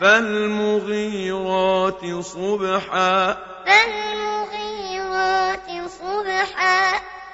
فَالْمُغِيرَاتِ صُبْحًا. فَالْمُغِيرَاتِ